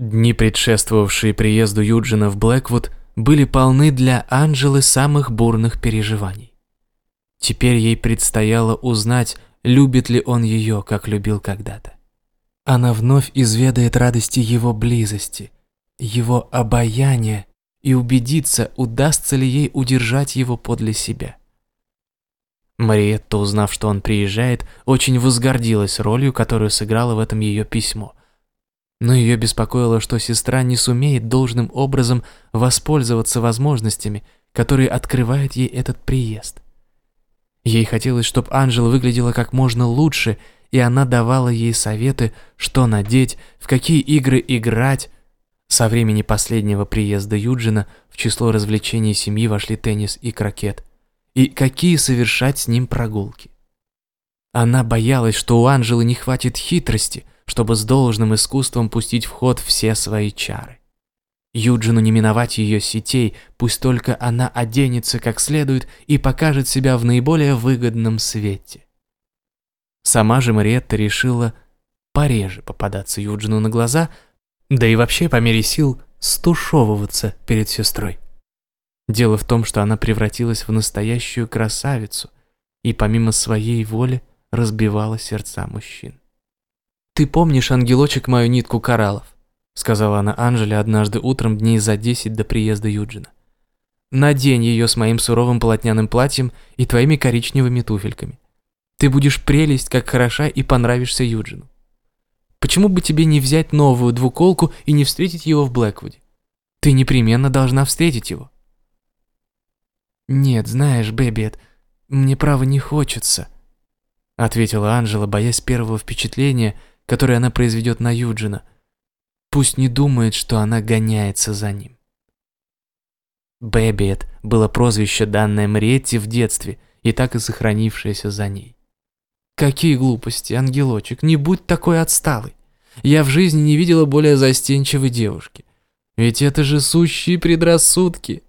Дни, предшествовавшие приезду Юджина в Блэквуд, были полны для Анжелы самых бурных переживаний. Теперь ей предстояло узнать, любит ли он ее, как любил когда-то. Она вновь изведает радости его близости, его обаяния и убедиться, удастся ли ей удержать его подле себя. Мариетта, узнав, что он приезжает, очень возгордилась ролью, которую сыграла в этом ее письмо. Но ее беспокоило, что сестра не сумеет должным образом воспользоваться возможностями, которые открывает ей этот приезд. Ей хотелось, чтобы Анжела выглядела как можно лучше, и она давала ей советы, что надеть, в какие игры играть. Со времени последнего приезда Юджина в число развлечений семьи вошли теннис и крокет – и какие совершать с ним прогулки. Она боялась, что у Анжелы не хватит хитрости, чтобы с должным искусством пустить в ход все свои чары. Юджину не миновать ее сетей, пусть только она оденется как следует и покажет себя в наиболее выгодном свете. Сама же Мариетта решила пореже попадаться Юджину на глаза, да и вообще по мере сил стушевываться перед сестрой. Дело в том, что она превратилась в настоящую красавицу и помимо своей воли разбивала сердца мужчин. «Ты помнишь, ангелочек, мою нитку кораллов?» сказала она Анжеле однажды утром дней за десять до приезда Юджина. «Надень ее с моим суровым полотняным платьем и твоими коричневыми туфельками. Ты будешь прелесть, как хороша и понравишься Юджину. Почему бы тебе не взять новую двуколку и не встретить его в Блэквуде? Ты непременно должна встретить его». «Нет, знаешь, Бэббит, мне право не хочется», — ответила Анжела, боясь первого впечатления, которое она произведет на Юджина. Пусть не думает, что она гоняется за ним. Бэббит было прозвище, данное Мариетте в детстве и так и сохранившееся за ней. «Какие глупости, ангелочек, не будь такой отсталый. Я в жизни не видела более застенчивой девушки. Ведь это же сущие предрассудки».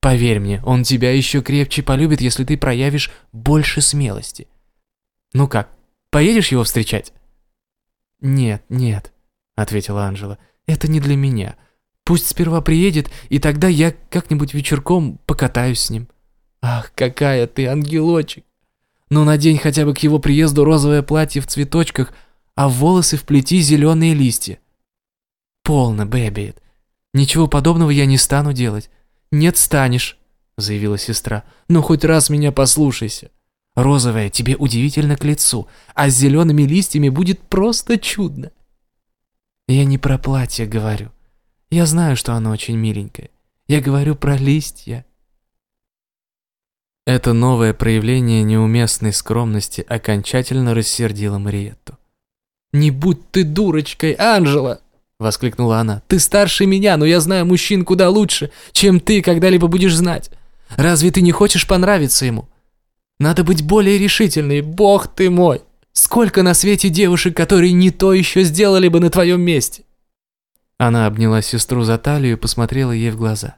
Поверь мне, он тебя еще крепче полюбит, если ты проявишь больше смелости. Ну как, поедешь его встречать? Нет, нет, ответила Анжела. Это не для меня. Пусть сперва приедет, и тогда я как-нибудь вечерком покатаюсь с ним. Ах, какая ты ангелочек. Ну надень хотя бы к его приезду розовое платье в цветочках, а в волосы вплети зеленые листья. Полно, Бэббиет. Ничего подобного я не стану делать. «Нет, станешь», — заявила сестра. «Ну, хоть раз меня послушайся. Розовая тебе удивительно к лицу, а с зелеными листьями будет просто чудно». «Я не про платье говорю. Я знаю, что оно очень миленькое. Я говорю про листья». Это новое проявление неуместной скромности окончательно рассердило Мариетту. «Не будь ты дурочкой, Анжела!» — воскликнула она. «Ты старше меня, но я знаю мужчин куда лучше, чем ты когда-либо будешь знать. Разве ты не хочешь понравиться ему? Надо быть более решительной, бог ты мой! Сколько на свете девушек, которые не то еще сделали бы на твоем месте!» Она обняла сестру за талию и посмотрела ей в глаза.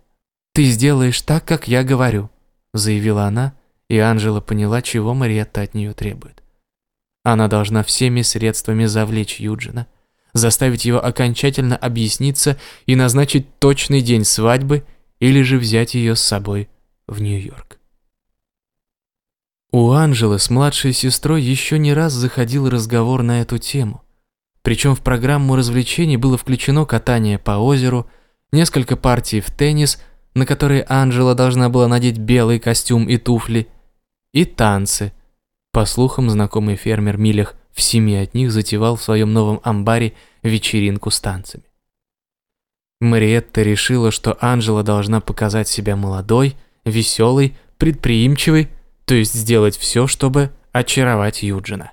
«Ты сделаешь так, как я говорю», — заявила она, и Анжела поняла, чего Мариетта от нее требует. Она должна всеми средствами завлечь Юджина — заставить его окончательно объясниться и назначить точный день свадьбы или же взять ее с собой в Нью-Йорк. У Анжелы с младшей сестрой еще не раз заходил разговор на эту тему. Причем в программу развлечений было включено катание по озеру, несколько партий в теннис, на которые Анжела должна была надеть белый костюм и туфли, и танцы. По слухам, знакомый фермер Милях в семи от них затевал в своем новом амбаре вечеринку с танцами. Мариетта решила, что Анжела должна показать себя молодой, веселой, предприимчивой, то есть сделать все, чтобы очаровать Юджина.